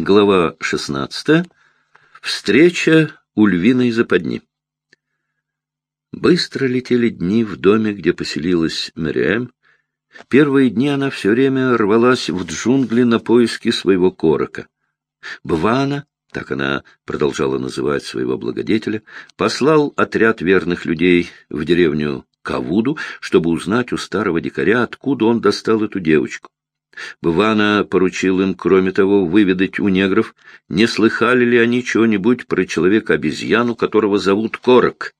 Глава 16. Встреча у львиной западни. Быстро летели дни в доме, где поселилась Мэриэм. Первые дни она все время рвалась в джунгли на поиски своего корока. Бвана, так она продолжала называть своего благодетеля, послал отряд верных людей в деревню Кавуду, чтобы узнать у старого дикаря, откуда он достал эту девочку. Бывана поручил им, кроме того, выведать у негров, не слыхали ли они чего-нибудь про человека-обезьяну, которого зовут Корок.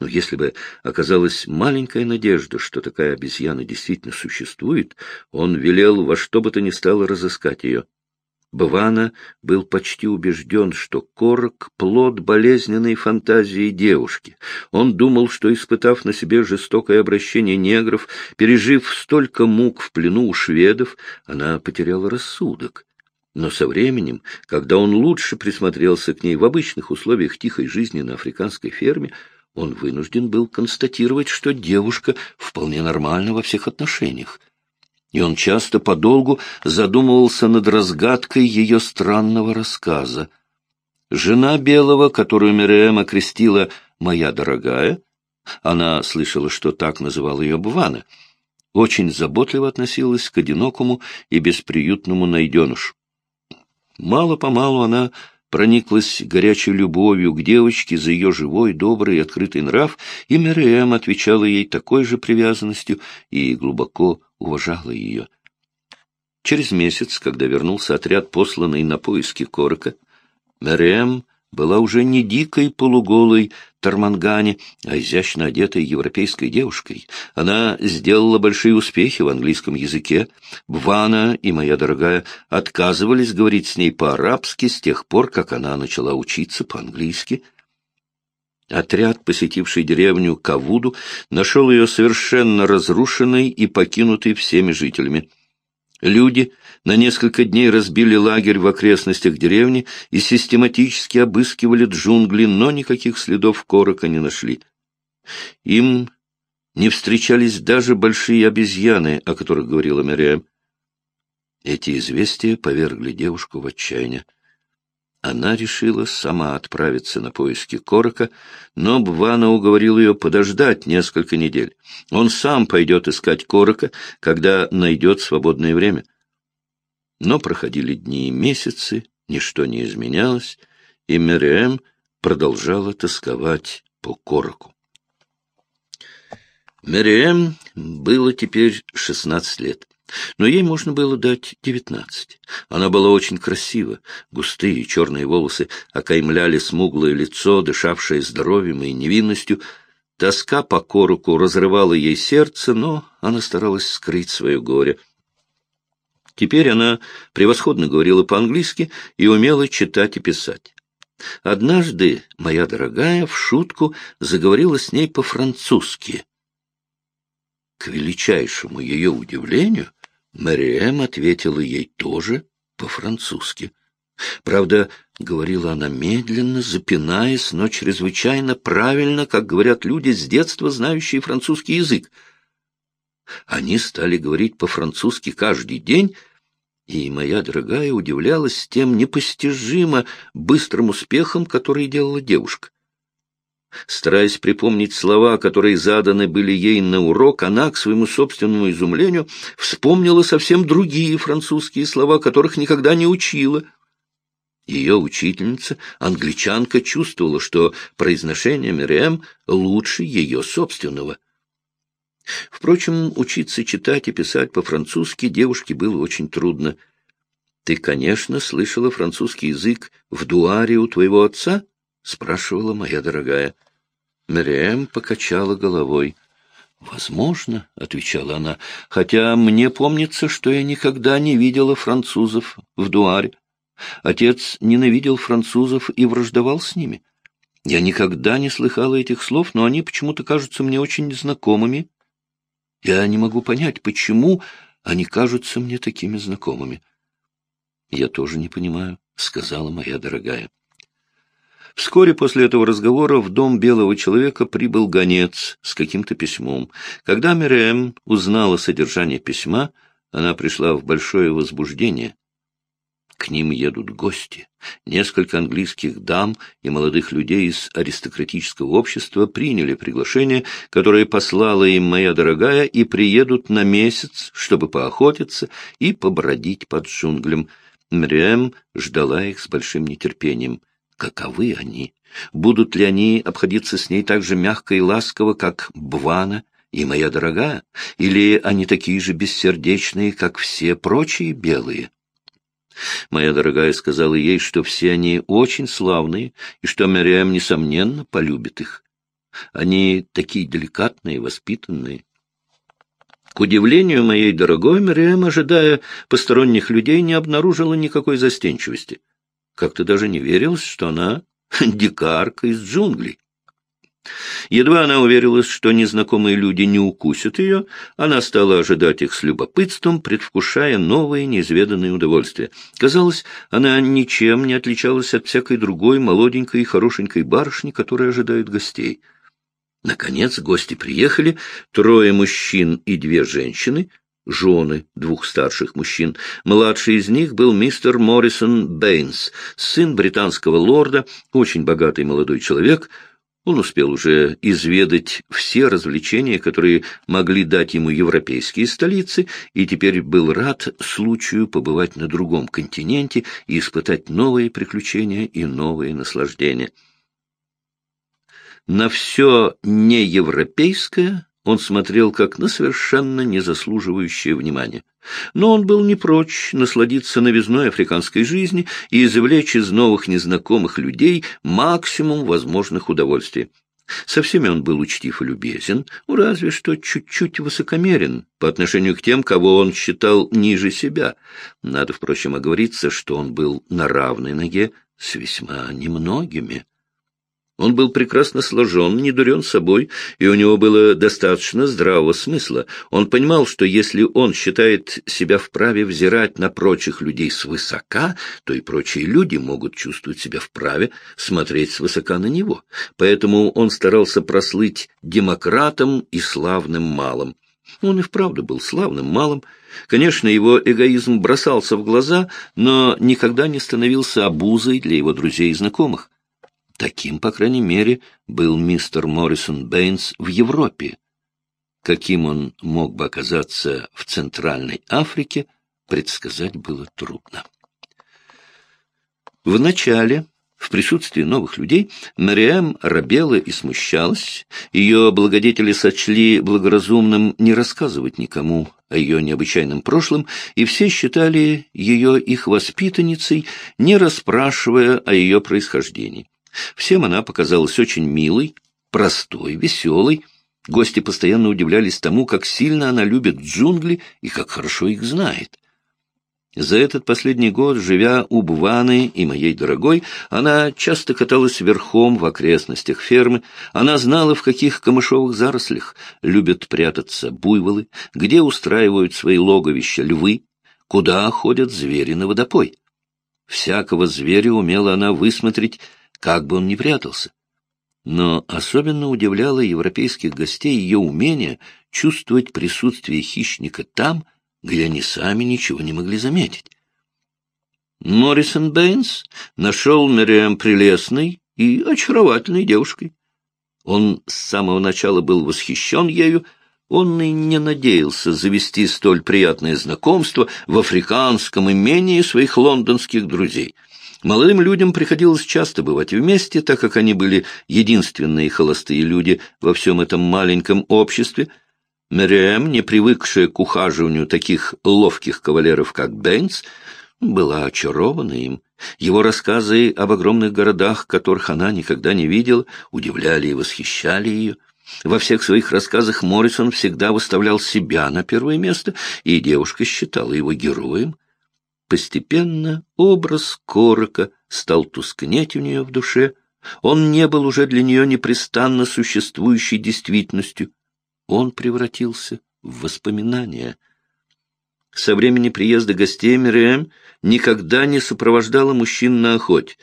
Но если бы оказалась маленькая надежда, что такая обезьяна действительно существует, он велел во что бы то ни стало разыскать ее. Бвана был почти убежден, что Корок — плод болезненной фантазии девушки. Он думал, что, испытав на себе жестокое обращение негров, пережив столько мук в плену у шведов, она потеряла рассудок. Но со временем, когда он лучше присмотрелся к ней в обычных условиях тихой жизни на африканской ферме, он вынужден был констатировать, что девушка вполне нормальна во всех отношениях и он часто подолгу задумывался над разгадкой ее странного рассказа. Жена Белого, которую Мириэм окрестила «моя дорогая», она слышала, что так называл ее Бвана, очень заботливо относилась к одинокому и бесприютному найденышу. Мало-помалу она прониклась горячей любовью к девочке за ее живой, добрый и открытый нрав, и Мириэм отвечала ей такой же привязанностью и глубоко уважала ее. Через месяц, когда вернулся отряд, посланный на поиски Корока, Мэриэм была уже не дикой полуголой Тармангане, а изящно одетой европейской девушкой. Она сделала большие успехи в английском языке. Бвана и моя дорогая отказывались говорить с ней по-арабски с тех пор, как она начала учиться по-английски. Отряд, посетивший деревню Кавуду, нашел ее совершенно разрушенной и покинутой всеми жителями. Люди на несколько дней разбили лагерь в окрестностях деревни и систематически обыскивали джунгли, но никаких следов корока не нашли. Им не встречались даже большие обезьяны, о которых говорила Мириам. Эти известия повергли девушку в отчаяние. Она решила сама отправиться на поиски Корока, но Бвана уговорил ее подождать несколько недель. Он сам пойдет искать Корока, когда найдет свободное время. Но проходили дни и месяцы, ничто не изменялось, и Мериэм продолжала тосковать по Короку. Мериэм было теперь шестнадцать лет. Но ей можно было дать девятнадцать. Она была очень красива. Густые черные волосы окаймляли смуглое лицо, дышавшее здоровьем и невинностью. Тоска по короку разрывала ей сердце, но она старалась скрыть свое горе. Теперь она превосходно говорила по-английски и умела читать и писать. Однажды моя дорогая в шутку заговорила с ней по-французски. К величайшему ее удивлению Мариэм ответила ей тоже по-французски. Правда, говорила она медленно, запинаясь, но чрезвычайно правильно, как говорят люди с детства, знающие французский язык. Они стали говорить по-французски каждый день, и моя дорогая удивлялась тем непостижимо быстрым успехом, который делала девушка. Стараясь припомнить слова, которые заданы были ей на урок, она, к своему собственному изумлению, вспомнила совсем другие французские слова, которых никогда не учила. Ее учительница, англичанка, чувствовала, что произношение Мириэм лучше ее собственного. Впрочем, учиться читать и писать по-французски девушке было очень трудно. «Ты, конечно, слышала французский язык в дуаре у твоего отца?» — спрашивала моя дорогая. Мириэм покачала головой. «Возможно», — отвечала она, — «хотя мне помнится, что я никогда не видела французов в Дуаре. Отец ненавидел французов и враждовал с ними. Я никогда не слыхала этих слов, но они почему-то кажутся мне очень знакомыми. Я не могу понять, почему они кажутся мне такими знакомыми». «Я тоже не понимаю», — сказала моя дорогая. Вскоре после этого разговора в дом белого человека прибыл гонец с каким-то письмом. Когда Мирэм узнала содержание письма, она пришла в большое возбуждение. к ним едут гости. Несколько английских дам и молодых людей из аристократического общества приняли приглашение, которое послала им моя дорогая, и приедут на месяц, чтобы поохотиться и побродить под джунглем. Мрем ждала их с большим нетерпением. Каковы они? Будут ли они обходиться с ней так же мягко и ласково, как Бвана и моя дорогая? Или они такие же бессердечные, как все прочие белые? Моя дорогая сказала ей, что все они очень славные, и что Мариам, несомненно, полюбит их. Они такие деликатные, воспитанные. К удивлению моей дорогой, Мариам, ожидая посторонних людей, не обнаружила никакой застенчивости. Как-то даже не верилось, что она дикарка из джунглей. Едва она уверилась, что незнакомые люди не укусят ее, она стала ожидать их с любопытством, предвкушая новые неизведанные удовольствия. Казалось, она ничем не отличалась от всякой другой молоденькой и хорошенькой барышни, которая ожидает гостей. Наконец гости приехали, трое мужчин и две женщины, жены двух старших мужчин. Младший из них был мистер Моррисон Бэйнс, сын британского лорда, очень богатый молодой человек — он успел уже изведать все развлечения, которые могли дать ему европейские столицы, и теперь был рад случаю побывать на другом континенте и испытать новые приключения и новые наслаждения. На все неевропейское он смотрел как на совершенно незаслуживающее внимания. Но он был не прочь насладиться новизной африканской жизни и извлечь из новых незнакомых людей максимум возможных удовольствий. Со всеми он был учтив и любезен, ну, разве что чуть-чуть высокомерен по отношению к тем, кого он считал ниже себя. Надо, впрочем, оговориться, что он был на равной ноге с весьма немногими. Он был прекрасно сложен, не дурен собой, и у него было достаточно здравого смысла. Он понимал, что если он считает себя вправе взирать на прочих людей свысока, то и прочие люди могут чувствовать себя вправе смотреть свысока на него. Поэтому он старался прослыть демократом и славным малым. Он и вправду был славным малым. Конечно, его эгоизм бросался в глаза, но никогда не становился обузой для его друзей и знакомых. Таким, по крайней мере, был мистер Моррисон Бэйнс в Европе. Каким он мог бы оказаться в Центральной Африке, предсказать было трудно. Вначале, в присутствии новых людей, Мариэм робела и смущалась. Ее благодетели сочли благоразумным не рассказывать никому о ее необычайном прошлом, и все считали ее их воспитанницей, не расспрашивая о ее происхождении. Всем она показалась очень милой, простой, веселой. Гости постоянно удивлялись тому, как сильно она любит джунгли и как хорошо их знает. За этот последний год, живя у Буваны и моей дорогой, она часто каталась верхом в окрестностях фермы. Она знала, в каких камышовых зарослях любят прятаться буйволы, где устраивают свои логовища львы, куда ходят звери на водопой. Всякого зверя умела она высмотреть как бы он ни прятался. Но особенно удивляло европейских гостей ее умение чувствовать присутствие хищника там, где они сами ничего не могли заметить. Моррисон Бэйнс нашел Мэриэм прелестной и очаровательной девушкой. Он с самого начала был восхищен ею, он и не надеялся завести столь приятное знакомство в африканском имении своих лондонских друзей — Молодым людям приходилось часто бывать вместе, так как они были единственные холостые люди во всем этом маленьком обществе. Мэриэм, не привыкшая к ухаживанию таких ловких кавалеров, как Бэйнс, была очарована им. Его рассказы об огромных городах, которых она никогда не видела, удивляли и восхищали ее. Во всех своих рассказах Моррисон всегда выставлял себя на первое место, и девушка считала его героем. Постепенно образ Корока стал тускнеть у нее в душе. Он не был уже для нее непрестанно существующей действительностью. Он превратился в воспоминание. Со времени приезда гостей Мириэм никогда не сопровождала мужчин на охоте.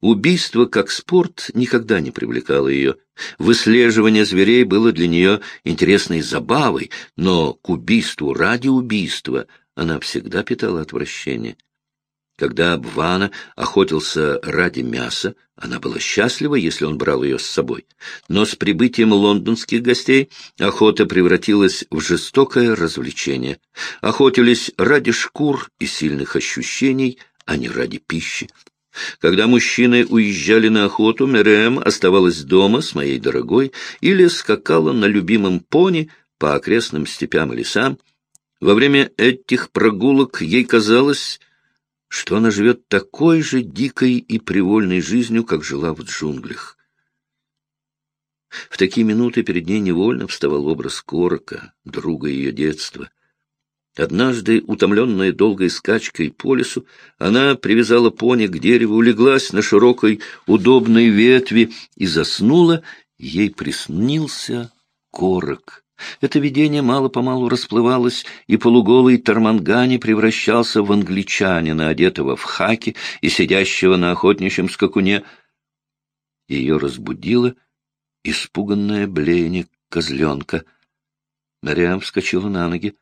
Убийство как спорт никогда не привлекало ее. Выслеживание зверей было для нее интересной забавой, но к убийству ради убийства она всегда питала отвращение. Когда Бвана охотился ради мяса, она была счастлива, если он брал ее с собой. Но с прибытием лондонских гостей охота превратилась в жестокое развлечение. Охотились ради шкур и сильных ощущений, а не ради пищи. Когда мужчины уезжали на охоту, Мерем оставалась дома с моей дорогой или скакала на любимом пони по окрестным степям и лесам. Во время этих прогулок ей казалось, что она живет такой же дикой и привольной жизнью, как жила в джунглях. В такие минуты перед ней невольно вставал образ Корока, друга ее детства. Однажды, утомленная долгой скачкой по лесу, она привязала пони к дереву, улеглась на широкой удобной ветви и заснула. Ей приснился Корок. Это видение мало-помалу расплывалось, и полуголый Тармангани превращался в англичанина, одетого в хаки и сидящего на охотничьем скакуне. Ее разбудило испуганное блеяние козленка. Мариам вскочила на ноги.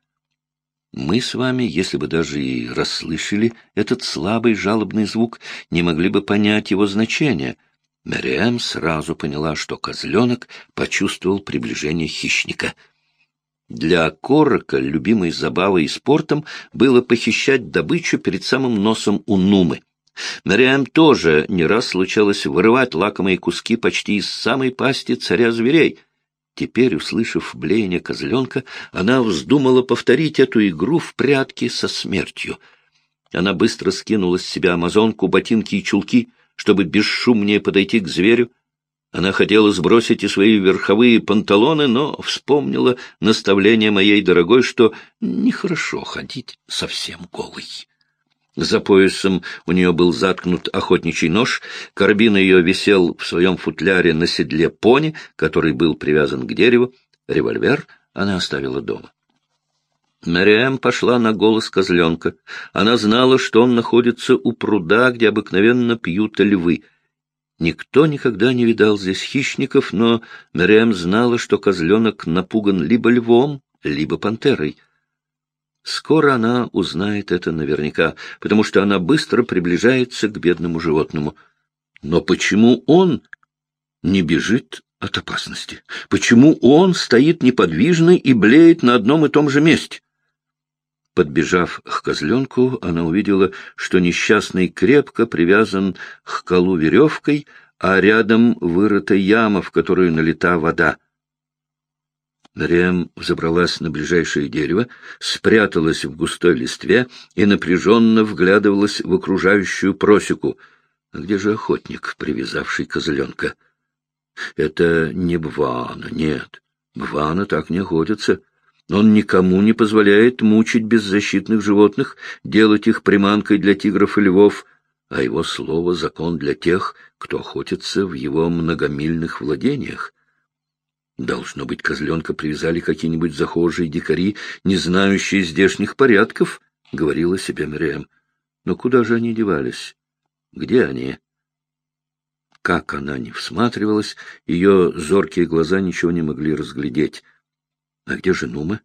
Мы с вами, если бы даже и расслышали этот слабый жалобный звук, не могли бы понять его значение — Мэриэм сразу поняла, что козленок почувствовал приближение хищника. Для Корока любимой забавой и спортом было похищать добычу перед самым носом у Нумы. Мэриэм тоже не раз случалось вырывать лакомые куски почти из самой пасти царя зверей. Теперь, услышав блеяние козленка, она вздумала повторить эту игру в прятки со смертью. Она быстро скинула с себя амазонку, ботинки и чулки — чтобы бесшумнее подойти к зверю. Она хотела сбросить и свои верховые панталоны, но вспомнила наставление моей дорогой, что нехорошо ходить совсем голой. За поясом у нее был заткнут охотничий нож, карабин ее висел в своем футляре на седле пони, который был привязан к дереву, револьвер она оставила дома. Мариэм пошла на голос козленка. Она знала, что он находится у пруда, где обыкновенно пьют львы. Никто никогда не видал здесь хищников, но Мариэм знала, что козленок напуган либо львом, либо пантерой. Скоро она узнает это наверняка, потому что она быстро приближается к бедному животному. Но почему он не бежит от опасности? Почему он стоит неподвижный и блеет на одном и том же месте? Подбежав к козленку, она увидела, что несчастный крепко привязан к колу веревкой, а рядом вырыта яма, в которую налита вода. Рем взобралась на ближайшее дерево, спряталась в густой листве и напряженно вглядывалась в окружающую просеку. А где же охотник, привязавший козленка? Это не Бвана, нет. Бвана так не охотится. Он никому не позволяет мучить беззащитных животных, делать их приманкой для тигров и львов, а его слово — закон для тех, кто охотится в его многомильных владениях. Должно быть, козленка привязали какие-нибудь захожие дикари, не знающие здешних порядков, — говорила себе Мириам. Но куда же они девались? Где они? Как она не всматривалась, ее зоркие глаза ничего не могли разглядеть. А где же Нума?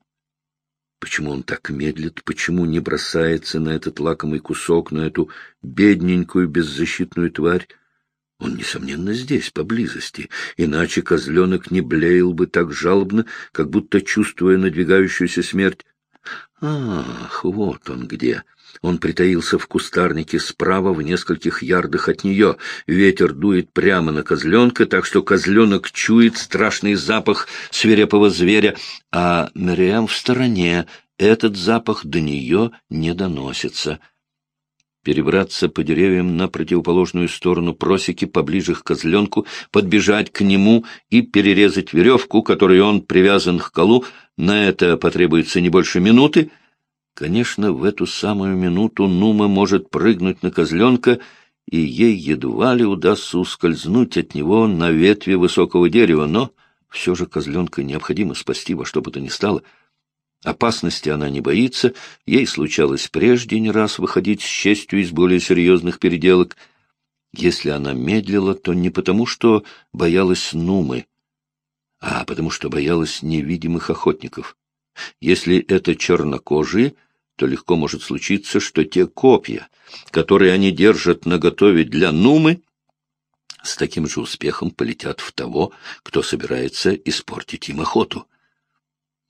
Почему он так медлит? Почему не бросается на этот лакомый кусок, на эту бедненькую беззащитную тварь? Он, несомненно, здесь, поблизости, иначе козленок не блеял бы так жалобно, как будто чувствуя надвигающуюся смерть. Ах, вот он где! Он притаился в кустарнике справа в нескольких ярдах от нее. Ветер дует прямо на козленка, так что козленок чует страшный запах свирепого зверя, а Мариам в стороне. Этот запах до нее не доносится. Перебраться по деревьям на противоположную сторону просеки поближе к козленку, подбежать к нему и перерезать веревку, которой он привязан к колу, на это потребуется не больше минуты — Конечно, в эту самую минуту Нума может прыгнуть на козленка, и ей едва ли удастся ускользнуть от него на ветви высокого дерева, но все же козленка необходимо спасти во что бы то ни стало. Опасности она не боится, ей случалось прежде не раз выходить с честью из более серьезных переделок. Если она медлила, то не потому, что боялась Нумы, а потому что боялась невидимых охотников. Если это чернокожие — то легко может случиться, что те копья, которые они держат наготове для Нумы, с таким же успехом полетят в того, кто собирается испортить им охоту.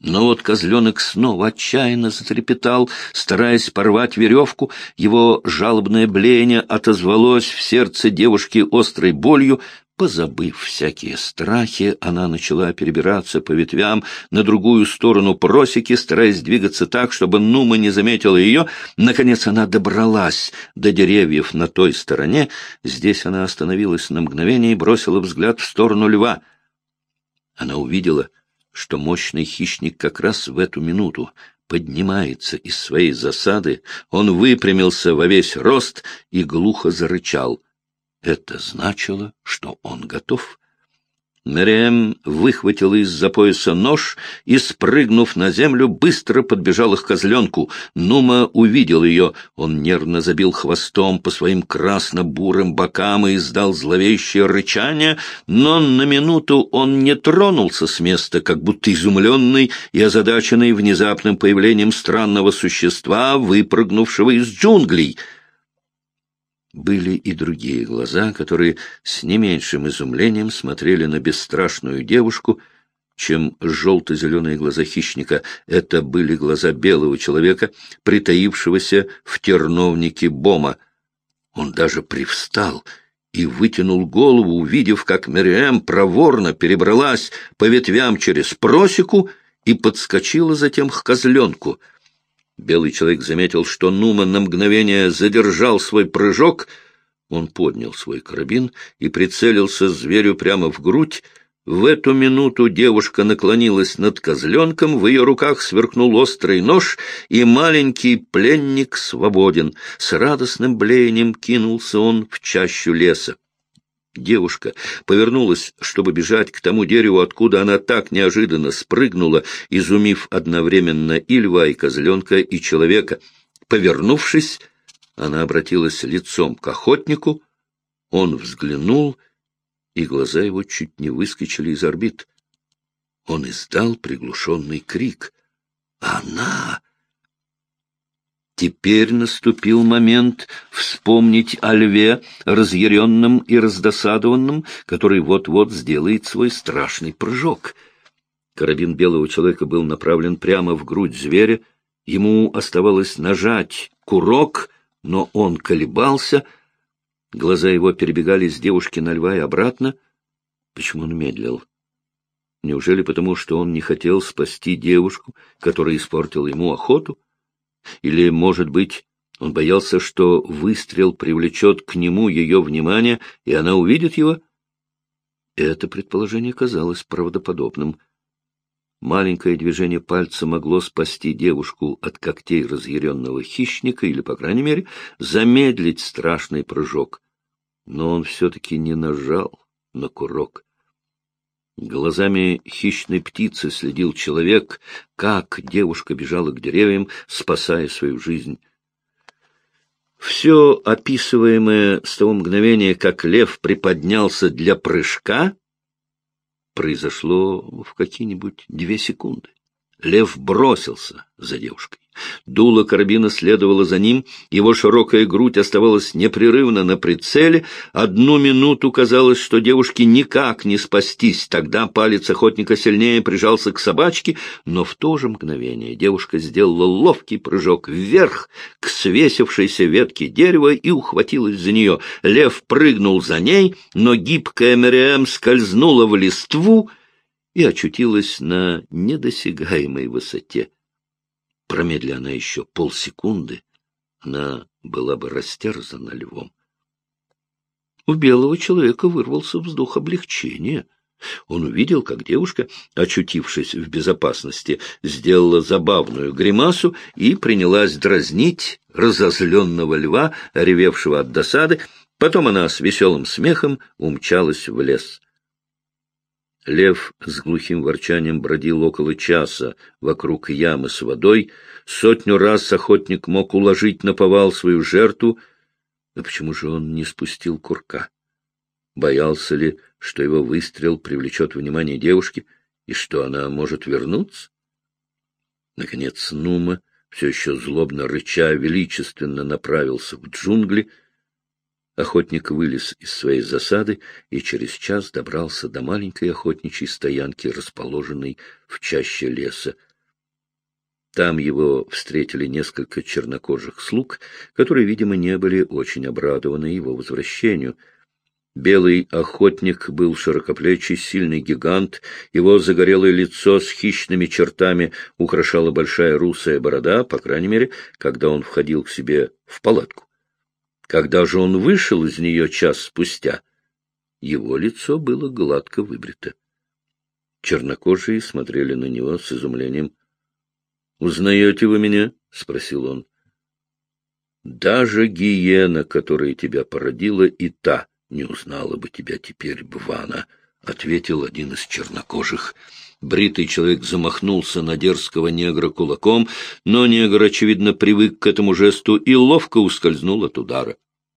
Но вот козленок снова отчаянно затрепетал, стараясь порвать веревку. Его жалобное блеяние отозвалось в сердце девушки острой болью. Позабыв всякие страхи, она начала перебираться по ветвям на другую сторону просеки, стараясь двигаться так, чтобы Нума не заметила ее. Наконец она добралась до деревьев на той стороне. Здесь она остановилась на мгновение и бросила взгляд в сторону льва. Она увидела, что мощный хищник как раз в эту минуту поднимается из своей засады, он выпрямился во весь рост и глухо зарычал — это значило, что он готов. Мэриэм выхватила из-за пояса нож и, спрыгнув на землю, быстро подбежала к козленку. Нума увидел ее. Он нервно забил хвостом по своим красно-бурым бокам и издал зловещее рычание, но на минуту он не тронулся с места, как будто изумленный и озадаченный внезапным появлением странного существа, выпрыгнувшего из джунглей — были и другие глаза, которые с не меньшим изумлением смотрели на бесстрашную девушку, чем желто-зеленые глаза хищника. Это были глаза белого человека, притаившегося в терновнике Бома. Он даже привстал и вытянул голову, увидев, как Мериэм проворно перебралась по ветвям через просеку и подскочила затем к козленку — Белый человек заметил, что Нуман на мгновение задержал свой прыжок. Он поднял свой карабин и прицелился зверю прямо в грудь. В эту минуту девушка наклонилась над козленком, в ее руках сверкнул острый нож, и маленький пленник свободен. С радостным блеянием кинулся он в чащу леса. Девушка повернулась, чтобы бежать к тому дереву, откуда она так неожиданно спрыгнула, изумив одновременно и льва, и козленка, и человека. Повернувшись, она обратилась лицом к охотнику. Он взглянул, и глаза его чуть не выскочили из орбит. Он издал приглушенный крик. «Она!» Теперь наступил момент вспомнить о льве, разъяренном и раздосадованном, который вот-вот сделает свой страшный прыжок. Карабин белого человека был направлен прямо в грудь зверя. Ему оставалось нажать курок, но он колебался. Глаза его перебегали с девушки на льва и обратно. Почему он медлил? Неужели потому, что он не хотел спасти девушку, которая испортила ему охоту? Или, может быть, он боялся, что выстрел привлечет к нему ее внимание, и она увидит его? Это предположение казалось правдоподобным. Маленькое движение пальца могло спасти девушку от когтей разъяренного хищника или, по крайней мере, замедлить страшный прыжок. Но он все-таки не нажал на курок. Глазами хищной птицы следил человек, как девушка бежала к деревьям, спасая свою жизнь. Все описываемое с того мгновения, как лев приподнялся для прыжка, произошло в какие-нибудь две секунды. Лев бросился за девушкой. Дуло карабина следовало за ним, его широкая грудь оставалась непрерывно на прицеле. Одну минуту казалось, что девушке никак не спастись. Тогда палец охотника сильнее прижался к собачке, но в то же мгновение девушка сделала ловкий прыжок вверх к свесившейся ветке дерева и ухватилась за нее. Лев прыгнул за ней, но гибкая Мэриэм скользнула в листву и очутилась на недосягаемой высоте. Промедля она еще полсекунды, она была бы растерзана львом. У белого человека вырвался вздох облегчения. Он увидел, как девушка, очутившись в безопасности, сделала забавную гримасу и принялась дразнить разозленного льва, ревевшего от досады. Потом она с веселым смехом умчалась в лес. Лев с глухим ворчанием бродил около часа вокруг ямы с водой. Сотню раз охотник мог уложить на повал свою жертву. Но почему же он не спустил курка? Боялся ли, что его выстрел привлечет внимание девушки и что она может вернуться? Наконец Нума все еще злобно рыча, величественно направился в джунгли. Охотник вылез из своей засады и через час добрался до маленькой охотничьей стоянки, расположенной в чаще леса. Там его встретили несколько чернокожих слуг, которые, видимо, не были очень обрадованы его возвращению — Белый охотник был широкоплечий, сильный гигант, его загорелое лицо с хищными чертами украшала большая русая борода, по крайней мере, когда он входил к себе в палатку. Когда же он вышел из нее час спустя, его лицо было гладко выбрито. Чернокожие смотрели на него с изумлением. — Узнаете вы меня? — спросил он. — Даже гиена, которая тебя породила, и та не узнала бы тебя теперь, Бвана, — ответил один из чернокожих. Бритый человек замахнулся на дерзкого негра кулаком, но негр, очевидно, привык к этому жесту и ловко ускользнул от удара.